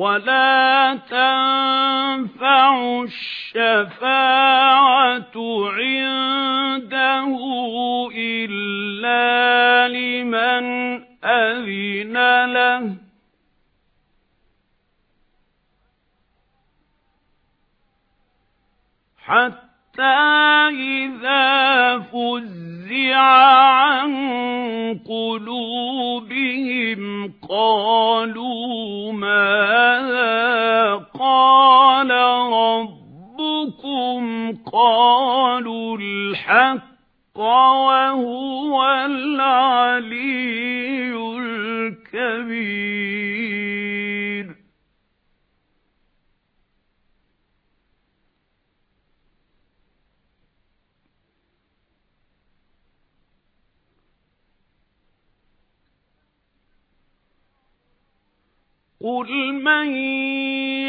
وَلَا تَنفَعُ الشَّفَاعَةُ عِندَهُ إِلَّا لِمَنْ أَذِنَ لَهُ حَتَّى إِذَا فُزِّعَ عَن قُلُوبِهِمْ قَالُوا مَاذَا وَهُوَ الْعَلِيُّ الْكَبِيرُ. قُلْ مَن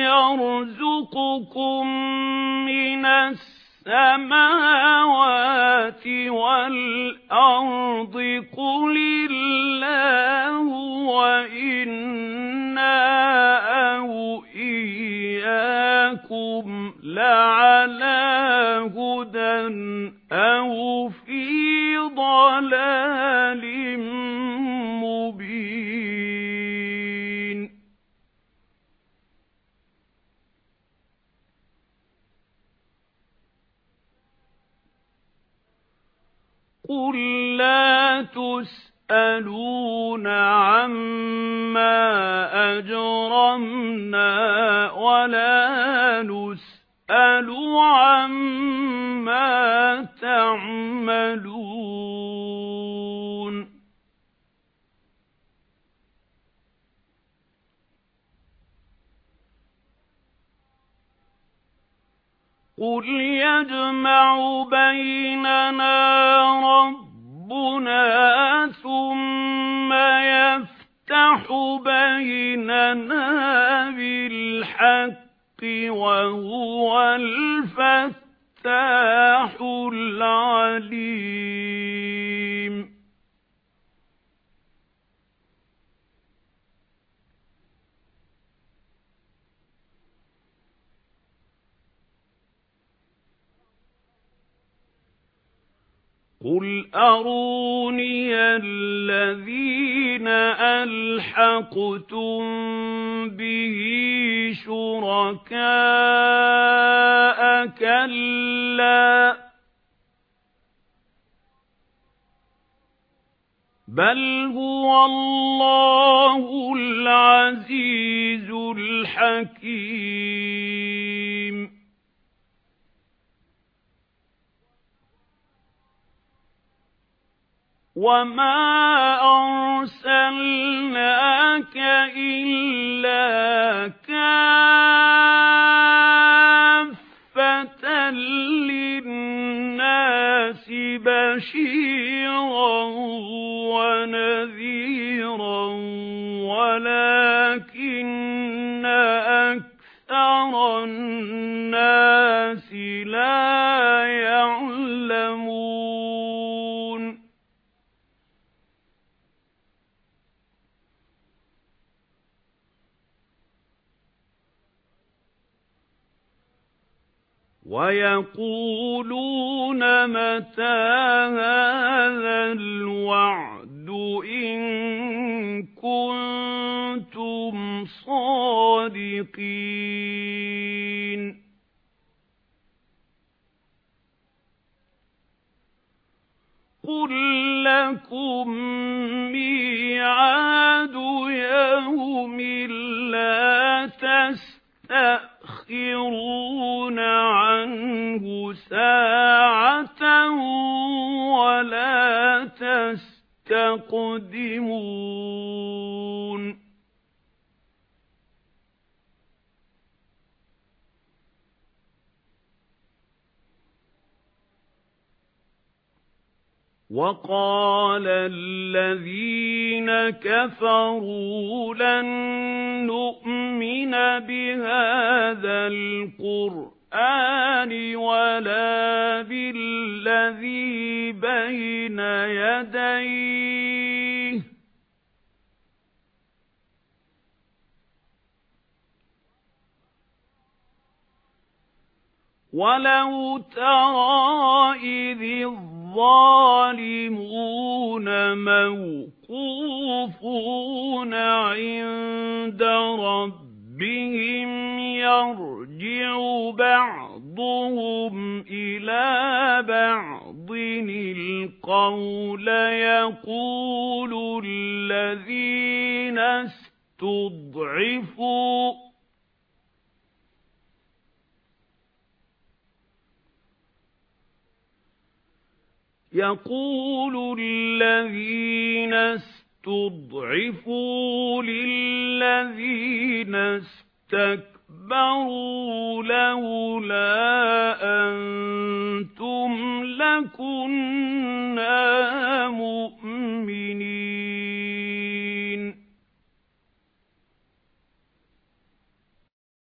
يَرْزُقُكُم مِّنَ السَّمَاوَاتِ وَالْأَرْضِ قُلِ اللَّهُ وَإِنَّا قُل لَّا تُسْأَلُونَ عَمَّا أَجْرَمْنَا وَلَا نُسْأَلُ عَمَّا تَعْمَلُونَ قُلْ يَجْمَعُ بَيْنَنَا رَبُّنَا ثُمَّ يَفْتَحُ بَيْنَنَا بِالْحَقِّ وَهُوَ الْفَتَّاحُ الْعَلِيمُ قُلْ أَرُونِيَ الَّذِينَ أَلْحَقْتُم بِهِ شُرَكَاءَ كَلَّا بَلْ هُوَ اللَّهُ الْعَزِيزُ الْحَكِيمُ وَمَا أَرْسَلْنَاكَ إِلَّا كَافَّةً لِّلنَّاسِ بَشِيرًا وَنَذِيرًا وَلَكِنَّ أَكْثَرَ النَّاسِ لَا وَيَقُولُونَ مَتَى هَذَا الْوَعْدُ إِن كُنتُمْ صَادِقِينَ؟ قُل لَّكُم مِّيعَادُ يَوْمٍ لَّا تَسْتَأْخِرُونَ وَقَالَ الَّذِينَ كَفَرُوا لَن نُّؤْمِنَ بِهَذَا الْقُرْآنِ وَلَا بِالَّذِي بَيْنَ يَدَيْهِ. وَلَوْ تَرَى إِذِ الظَّالِمُونَ مَوْقُوفُونَ عِندَ رَبِّهِمْ يَرْجِعُ بَعْضُهُمْ إِلَى بَعْضٍ. الْقَوْلَ يَقُولُ الَّذِينَ اسْتُضْعِفُوا يَقُولُ الَّذِينَ اسْتُضْعِفُوا لِلَّذِينَ اسْتَكْبَرُوا لَوْلَا أَنْتُمْ مُؤْمِنِينَ